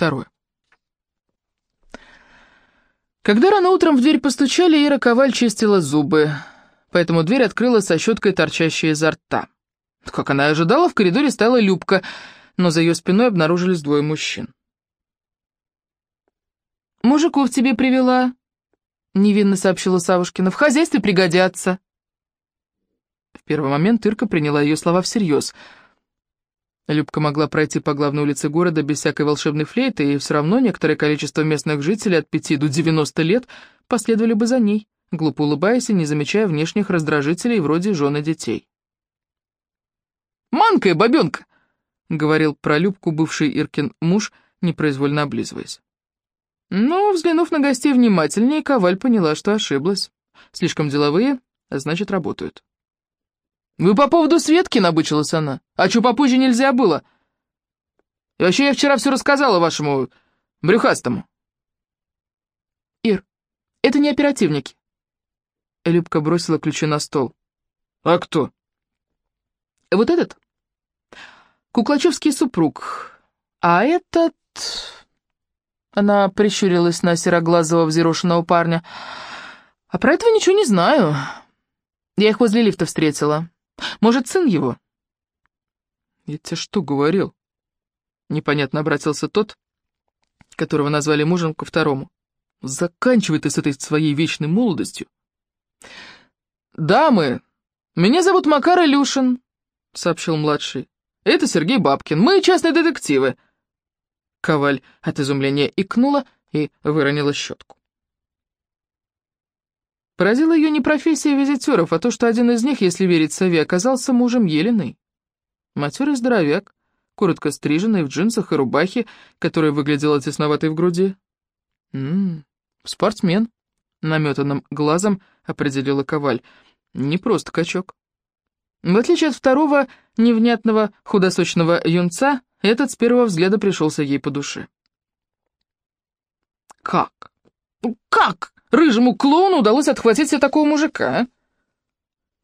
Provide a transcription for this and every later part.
Второе. Когда рано утром в дверь постучали, Ира Коваль чистила зубы, поэтому дверь открыла со щеткой, торчащей изо рта. Как она и ожидала, в коридоре стояла Любка, но за ее спиной обнаружились двое мужчин. «Мужиков тебе привела», — невинно сообщила Савушкина. «В хозяйстве пригодятся». В первый момент Ирка приняла ее слова всерьез. Любка могла пройти по главной улице города без всякой волшебной флейты, и все равно некоторое количество местных жителей от пяти до девяносто лет последовали бы за ней, глупо улыбаясь и не замечая внешних раздражителей вроде жены детей. «Манкая бабенка!» — говорил про Любку бывший Иркин муж, непроизвольно облизываясь. Но, взглянув на гостей внимательнее, Коваль поняла, что ошиблась. Слишком деловые, а значит, работают. «Вы по поводу Светки?» — набычилась она. «А что попозже нельзя было?» «И вообще я вчера все рассказала вашему брюхастому». «Ир, это не оперативники». Любка бросила ключи на стол. «А кто?» «Вот этот. Куклачевский супруг. А этот...» Она прищурилась на сероглазого взъерошенного парня. «А про этого ничего не знаю. Я их возле лифта встретила. Может, сын его?» «Я тебе что говорил?» Непонятно обратился тот, которого назвали мужем ко второму. «Заканчивай ты с этой своей вечной молодостью». «Дамы, меня зовут Макар Илюшин», — сообщил младший. «Это Сергей Бабкин. Мы частные детективы». Коваль от изумления икнула и выронила щетку. Поразила ее не профессия визитеров, а то, что один из них, если верить сове, оказался мужем Еленой. Матерый здоровяк, коротко стриженный в джинсах и рубахе, которая выглядела тесноватой в груди. «М-м, спортсмен», — наметанным глазом определила Коваль. «Не просто качок». В отличие от второго невнятного худосочного юнца, этот с первого взгляда пришелся ей по душе. «Как? Как?» Рыжему клоуну удалось отхватить себе такого мужика, а?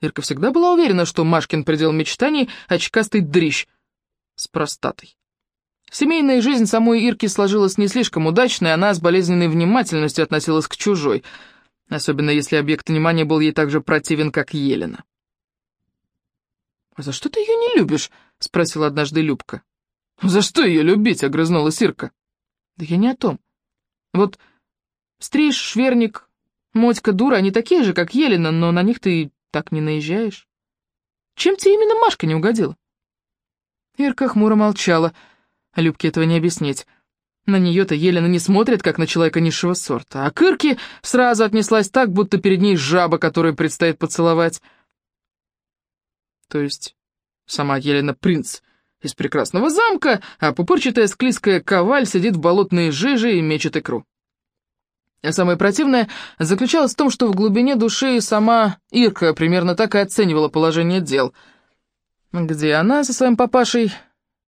Ирка всегда была уверена, что Машкин предел мечтаний — очкастый дрищ с простатой. Семейная жизнь самой Ирки сложилась не слишком удачно, и она с болезненной внимательностью относилась к чужой, особенно если объект внимания был ей так же противен, как Елена. «А за что ты ее не любишь?» — спросила однажды Любка. «За что ее любить?» — огрызнулась Ирка. «Да я не о том. Вот Стриж, Шверник, Мотька, Дура, они такие же, как Елена, но на них ты так не наезжаешь. Чем тебе именно Машка не угодила?» Ирка хмуро молчала. Любке этого не объяснить. На нее-то Елена не смотрит, как на человека низшего сорта, а к Ирке сразу отнеслась так, будто перед ней жаба, которую предстоит поцеловать. То есть сама Елена принц из прекрасного замка, а пупырчатая склизкая коваль сидит в болотной жиже и мечет икру. Самое противное заключалось в том, что в глубине души сама Ирка примерно так и оценивала положение дел. Где она со своим папашей,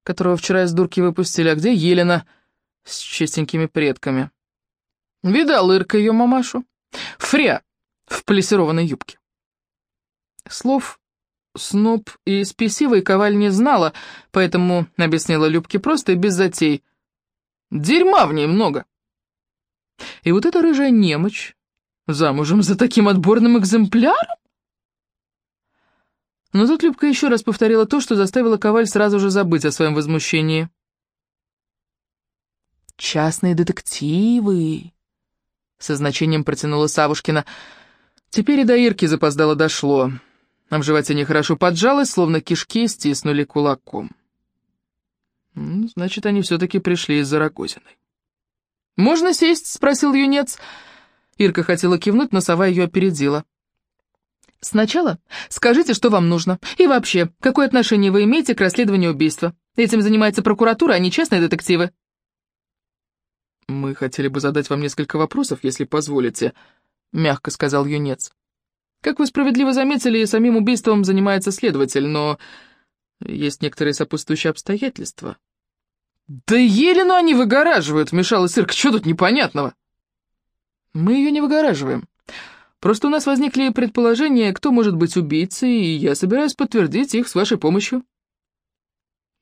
которого вчера из дурки выпустили, а где Елена с чистенькими предками? Видал Ирка ее мамашу? Фря в плессированной юбке. Слов Сноб и спесивый Коваль не знала, поэтому объяснила Любке просто и без затей. «Дерьма в ней много». И вот эта рыжая немочь замужем за таким отборным экземпляром? Но тут Любка еще раз повторила то, что заставила Коваль сразу же забыть о своем возмущении. «Частные детективы!» Со значением протянула Савушкина. Теперь и до Ирки запоздало дошло. А в животе нехорошо поджалось, словно кишки стиснули кулаком. Значит, они все-таки пришли из-за Рогозиной. «Можно сесть?» — спросил юнец. Ирка хотела кивнуть, но сова ее опередила. «Сначала скажите, что вам нужно. И вообще, какое отношение вы имеете к расследованию убийства? Этим занимается прокуратура, а не частные детективы». «Мы хотели бы задать вам несколько вопросов, если позволите», — мягко сказал юнец. «Как вы справедливо заметили, самим убийством занимается следователь, но есть некоторые сопутствующие обстоятельства». «Да Елену они выгораживают», — вмешалась Ирка. «Что тут непонятного?» «Мы ее не выгораживаем. Просто у нас возникли предположения, кто может быть убийцей, и я собираюсь подтвердить их с вашей помощью».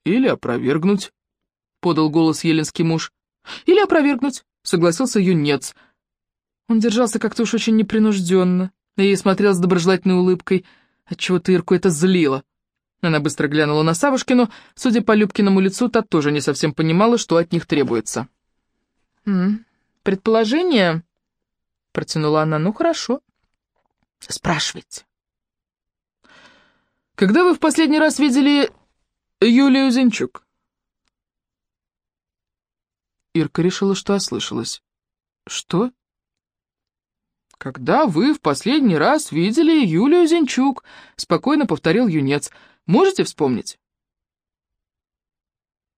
«Или опровергнуть», — подал голос еленский муж. Или опровергнуть, согласился юнец. Он держался как-то уж очень непринужденно и смотрел с доброжелательной улыбкой, отчего-то Ирку это злило. Она быстро глянула на Савушкину, судя по Любкиному лицу, та тоже не совсем понимала, что от них требуется. «М -м, «Предположение?» — протянула она. «Ну, хорошо. Спрашивайте». «Когда вы в последний раз видели Юлию Зинчук?» Ирка решила, что ослышалась. «Что?» «Когда вы в последний раз видели Юлию Зинчук?» — спокойно повторил юнец. «Можете вспомнить?»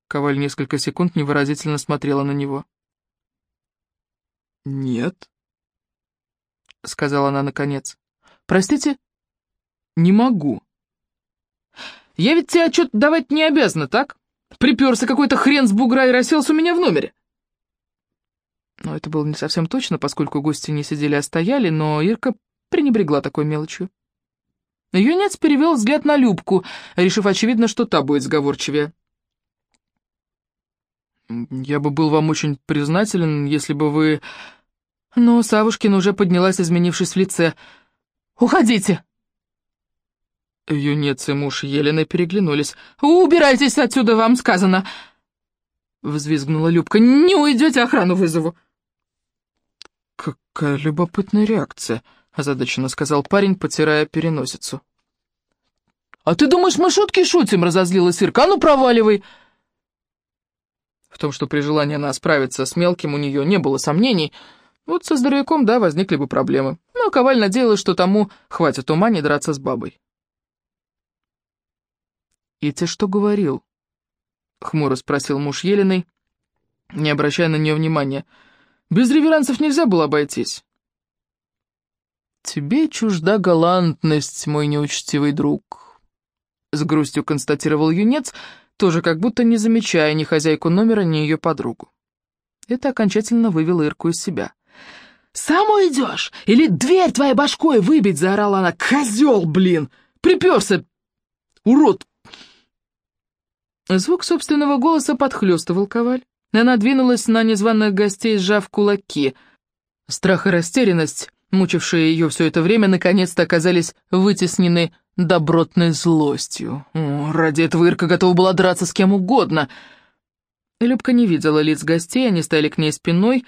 Коваль несколько секунд невыразительно смотрела на него. «Нет», — сказала она наконец. «Простите, не могу». «Я ведь тебе отчет давать не обязана, так? Приперся какой-то хрен с бугра и расселся у меня в номере». Но это было не совсем точно, поскольку гости не сидели, а стояли, но Ирка пренебрегла такой мелочью. Юнец перевел взгляд на Любку, решив, очевидно, что та будет сговорчивее. «Я бы был вам очень признателен, если бы вы...» Но Савушкина уже поднялась, изменившись в лице. «Уходите!» Юнец и муж Елены переглянулись. «Убирайтесь отсюда, вам сказано!» Взвизгнула Любка. «Не уйдете, охрану вызову!» «Какая любопытная реакция», — озадаченно сказал парень, потирая переносицу. «А ты думаешь, мы шутки шутим?» — разозлилась Ирка. «А ну, проваливай!» В том, что при желании она справиться с мелким, у нее не было сомнений. Вот со здоровяком, да, возникли бы проблемы. Но Коваль надеялась, что тому хватит ума не драться с бабой. «И ты что говорил?» — хмуро спросил муж Еленой, не обращая на нее внимания. «Без реверансов нельзя было обойтись». «Тебе чужда галантность, мой неучтивый друг», — с грустью констатировал юнец, тоже как будто не замечая ни хозяйку номера, ни ее подругу. Это окончательно вывело Ирку из себя. «Сам уйдешь? Или дверь твоей башкой выбить?» — заорала она. «Козел, блин! Приперся! Урод Звук собственного голоса подхлёстывал коваль. Она двинулась на незваных гостей, сжав кулаки. Страх и растерянность, мучившие ее все это время, наконец-то оказались вытеснены добротной злостью. О, ради этого Ирка готова была драться с кем угодно. Любка не видела лиц гостей, они стояли к ней спиной,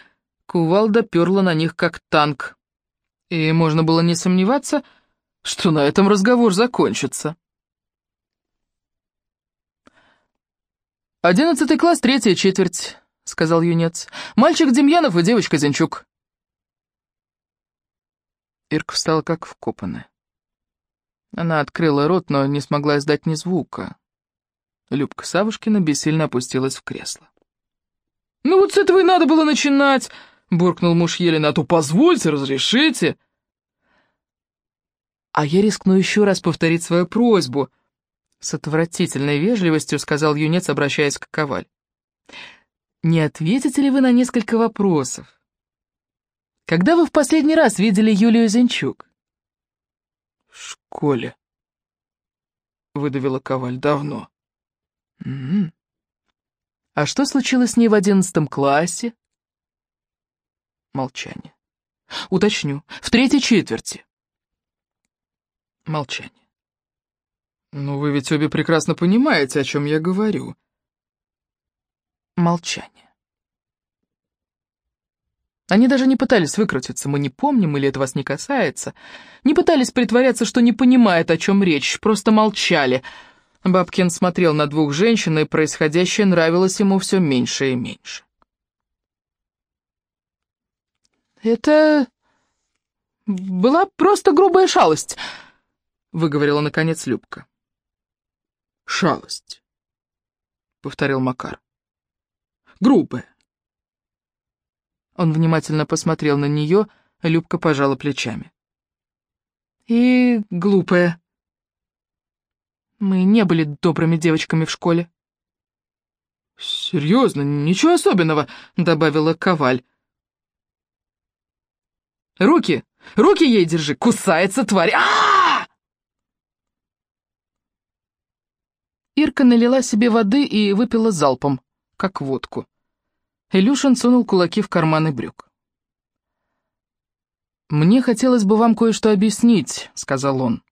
кувалда перла на них как танк. И можно было не сомневаться, что на этом разговор закончится. «Одиннадцатый класс, третья четверть», — сказал юнец. «Мальчик Демьянов и девочка Зинчук». Ирка встала как вкопанная. Она открыла рот, но не смогла издать ни звука. Любка Савушкина бессильно опустилась в кресло. «Ну вот с этого и надо было начинать!» — буркнул муж Елена. «А то позвольте, разрешите!» «А я рискну еще раз повторить свою просьбу», с отвратительной вежливостью сказал юнец, обращаясь к Коваль. «Не ответите ли вы на несколько вопросов? Когда вы в последний раз видели Юлию Зинчук?» «В школе», — выдавила Коваль, — «давно». «М -м. «А что случилось с ней в одиннадцатом классе?» Молчание. «Уточню, в третьей четверти». Молчание. «Ну, вы ведь обе прекрасно понимаете, о чем я говорю». Молчание. Они даже не пытались выкрутиться, мы не помним или это вас не касается. Не пытались притворяться, что не понимают, о чем речь, просто молчали. Бабкин смотрел на двух женщин, и происходящее нравилось ему все меньше и меньше. «Это была просто грубая шалость», — выговорила наконец Любка шалость», — повторил Макар. «Грубая». Он внимательно посмотрел на нее, Любка пожала плечами. «И глупая. Мы не были добрыми девочками в школе». «Серьезно, ничего особенного», — добавила Коваль. «Руки! Руки ей держи! Кусается тварь! -а Ирка налила себе воды и выпила залпом, как водку. Илюшин сунул кулаки в карманы брюк. «Мне хотелось бы вам кое-что объяснить», — сказал он.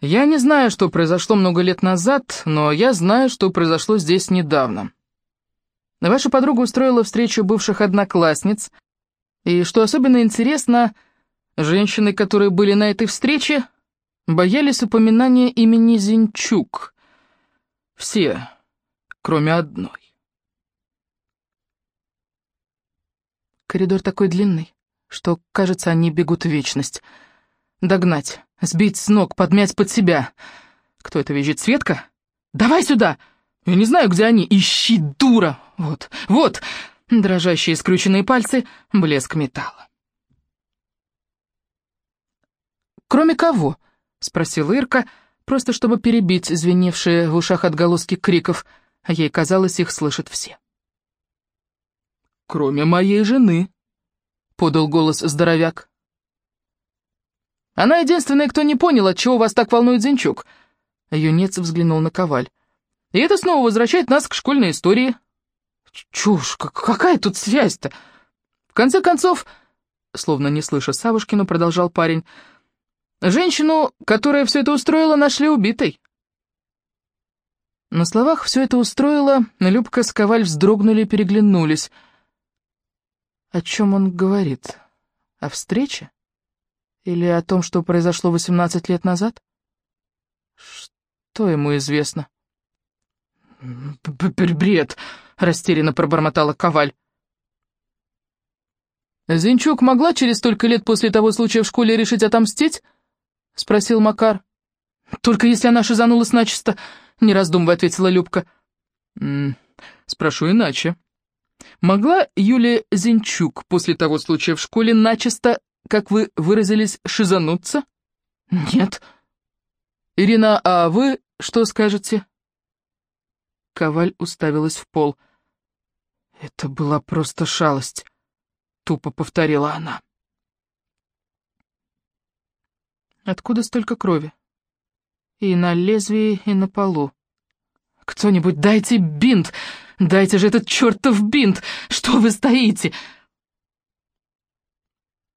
«Я не знаю, что произошло много лет назад, но я знаю, что произошло здесь недавно. Ваша подруга устроила встречу бывших одноклассниц, и, что особенно интересно, женщины, которые были на этой встрече, боялись упоминания имени Зинчук. Все, кроме одной. Коридор такой длинный, что, кажется, они бегут в вечность. Догнать, сбить с ног, подмять под себя. Кто это визжит, Светка? Давай сюда! Я не знаю, где они. Ищи, дура! Вот, вот! Дрожащие скрюченные пальцы, блеск металла. «Кроме кого?» — спросила Ирка, просто чтобы перебить звеневшие в ушах отголоски криков, а ей казалось, их слышат все кроме моей жены», — подал голос здоровяк. «Она единственная, кто не понял, отчего вас так волнует Зинчук». Юнец взглянул на Коваль. «И это снова возвращает нас к школьной истории». «Чушь, какая тут связь-то?» «В конце концов...» Словно не слыша Савушкину, продолжал парень. «Женщину, которая все это устроила, нашли убитой». На словах «все это устроила» Любка с Коваль вздрогнули и переглянулись — о чем он говорит? О встрече? Или о том, что произошло 18 лет назад? Что ему известно? «Бред!» — растерянно пробормотала Коваль. «Зинчук могла через столько лет после того случая в школе решить отомстить?» — спросил Макар. «Только если она шизанулась начисто», — не раздумывая ответила Любка. «М «Спрошу иначе. Могла Юлия Зинчук после того случая в школе начисто, как вы выразились, шизануться? Нет. Ирина, а вы что скажете? Коваль уставилась в пол. Это была просто шалость, тупо повторила она. Откуда столько крови? И на лезвии, и на полу. «Кто-нибудь дайте бинт! Дайте же этот чертов бинт! Что вы стоите?»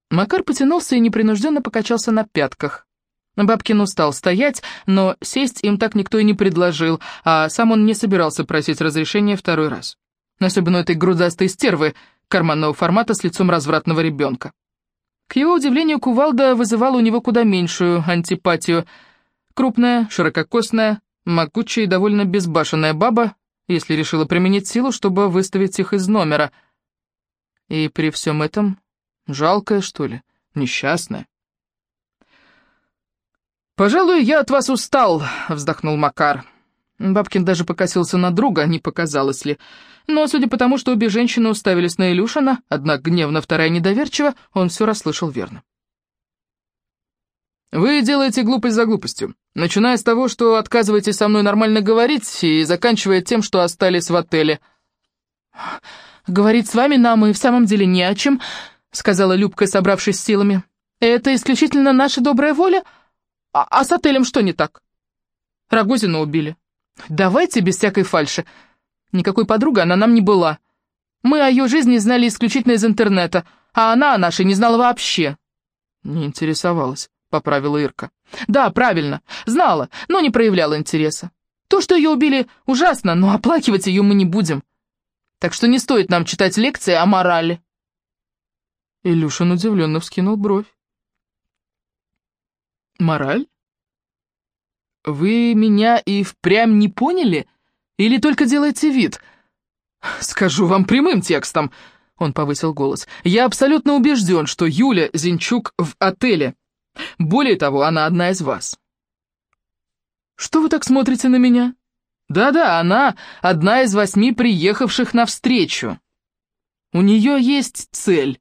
Макар потянулся и непринужденно покачался на пятках. Бабкин устал стоять, но сесть им так никто и не предложил, а сам он не собирался просить разрешения второй раз. Особенно этой грудастой стервы карманного формата с лицом развратного ребенка. К его удивлению, кувалда вызывала у него куда меньшую антипатию. Крупная, ширококосная, могучая и довольно безбашенная баба если решила применить силу, чтобы выставить их из номера. И при всем этом жалкая, что ли, несчастная. «Пожалуй, я от вас устал», — вздохнул Макар. Бабкин даже покосился на друга, не показалось ли. Но, судя по тому, что обе женщины уставились на Илюшина, одна гневно, вторая недоверчиво, он все расслышал верно. «Вы делаете глупость за глупостью, начиная с того, что отказываетесь со мной нормально говорить, и заканчивая тем, что остались в отеле». «Говорить с вами нам и в самом деле не о чем», — сказала Любка, собравшись силами. «Это исключительно наша добрая воля? А, а с отелем что не так?» Рогозина убили. «Давайте без всякой фальши. Никакой подруга она нам не была. Мы о ее жизни знали исключительно из интернета, а она о нашей не знала вообще». Не интересовалась поправила Ирка. «Да, правильно. Знала, но не проявляла интереса. То, что ее убили, ужасно, но оплакивать ее мы не будем. Так что не стоит нам читать лекции о морали». Илюшин удивленно вскинул бровь. «Мораль? Вы меня и впрямь не поняли? Или только делаете вид? Скажу вам прямым текстом». Он повысил голос. «Я абсолютно убежден, что Юля Зинчук в отеле. Более того, она одна из вас. Что вы так смотрите на меня? Да-да, она одна из восьми приехавших навстречу. У нее есть цель,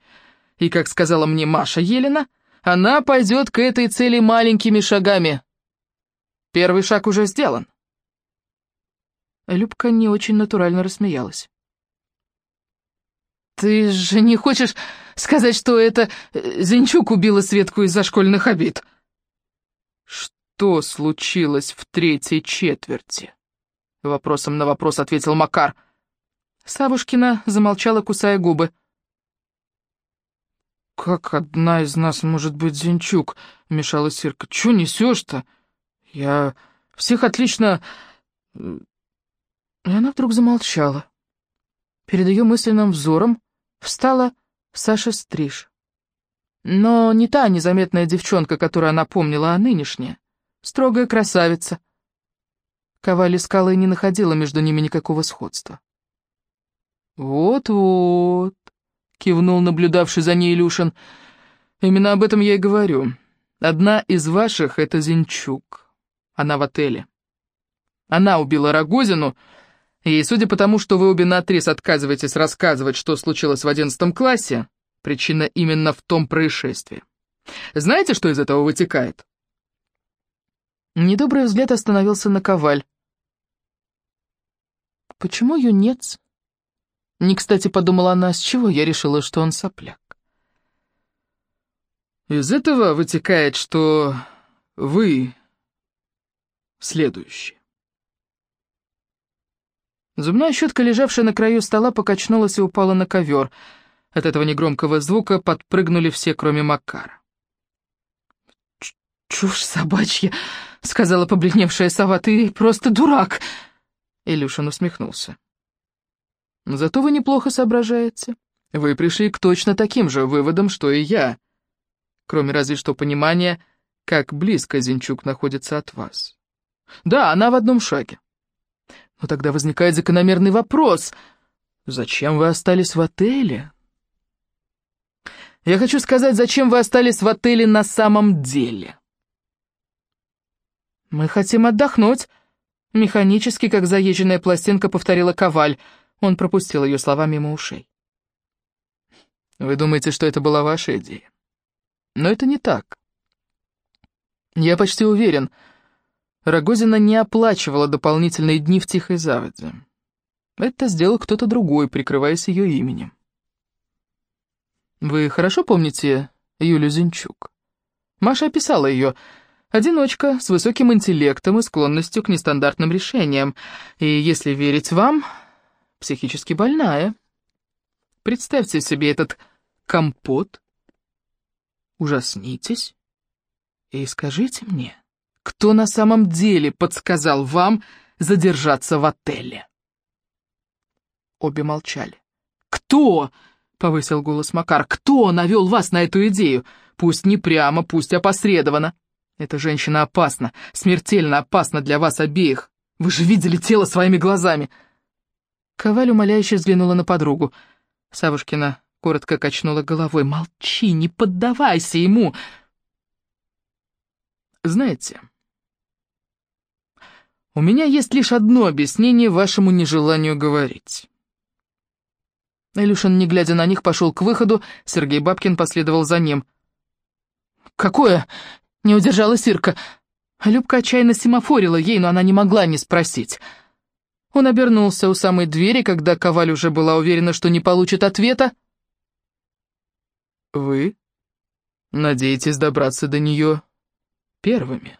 и, как сказала мне Маша Елена, она пойдет к этой цели маленькими шагами. Первый шаг уже сделан. Любка не очень натурально рассмеялась. «Ты же не хочешь сказать, что это э, Зинчук убила Светку из-за школьных обид?» «Что случилось в третьей четверти?» Вопросом на вопрос ответил Макар. Савушкина замолчала, кусая губы. «Как одна из нас может быть Зинчук?» — вмешалась Сирка. «Чё несёшь-то? Я всех отлично...» И она вдруг замолчала. Перед ее мысленным взором встала Саша Стриж. Но не та незаметная девчонка, которую она помнила, а нынешняя. Строгая красавица. Коваль искала и не находила между ними никакого сходства. «Вот-вот», — кивнул наблюдавший за ней Илюшин. «Именно об этом я и говорю. Одна из ваших — это Зинчук. Она в отеле. Она убила Рогозину, и, судя по тому, что вы обе наотрез отказываетесь рассказывать, что случилось в одиннадцатом классе, причина именно в том происшествии. Знаете, что из этого вытекает?» Недобрый взгляд остановился на Коваль. «Почему юнец?» Не кстати подумала она, с чего я решила, что он сопляк. Из этого вытекает, что вы следующий. Зубная щетка, лежавшая на краю стола, покачнулась и упала на ковер. От этого негромкого звука подпрыгнули все, кроме Макара. «Чушь собачья!» — сказала побледневшая сова. «Ты просто дурак!» Илюшин усмехнулся. Зато вы неплохо соображаете. Вы пришли к точно таким же выводам, что и я. Кроме разве что понимания, как близко Зинчук находится от вас. Да, она в одном шаге. Но тогда возникает закономерный вопрос. Зачем вы остались в отеле? Я хочу сказать, зачем вы остались в отеле на самом деле? Мы хотим отдохнуть. Механически, как заезженная пластинка, повторила Коваль — он пропустил ее слова мимо ушей. «Вы думаете, что это была ваша идея? Но это не так. Я почти уверен, Рогозина не оплачивала дополнительные дни в Тихой Заводе. Это сделал кто-то другой, прикрываясь ее именем. Вы хорошо помните Юлю Зинчук? Маша описала ее. Одиночка, с высоким интеллектом и склонностью к нестандартным решениям. И если верить вам, психически больная. Представьте себе этот компот. Ужаснитесь и скажите мне, кто на самом деле подсказал вам задержаться в отеле?» Обе молчали. «Кто?» — повысил голос Макар. «Кто навел вас на эту идею? Пусть не прямо, пусть опосредованно. Эта женщина опасна, смертельно опасна для вас обеих. Вы же видели тело своими глазами. Коваль умоляюще взглянула на подругу. Савушкина коротко качнула головой. «Молчи, не поддавайся ему!» «Знаете, у меня есть лишь одно объяснение вашему нежеланию говорить». Илюшин, не глядя на них, пошел к выходу, Сергей Бабкин последовал за ним. «Какое?» — не удержала Сирка. Любка отчаянно семафорила ей, но она не могла не спросить — он обернулся у самой двери, когда Коваль уже была уверена, что не получит ответа. «Вы надеетесь добраться до нее первыми?»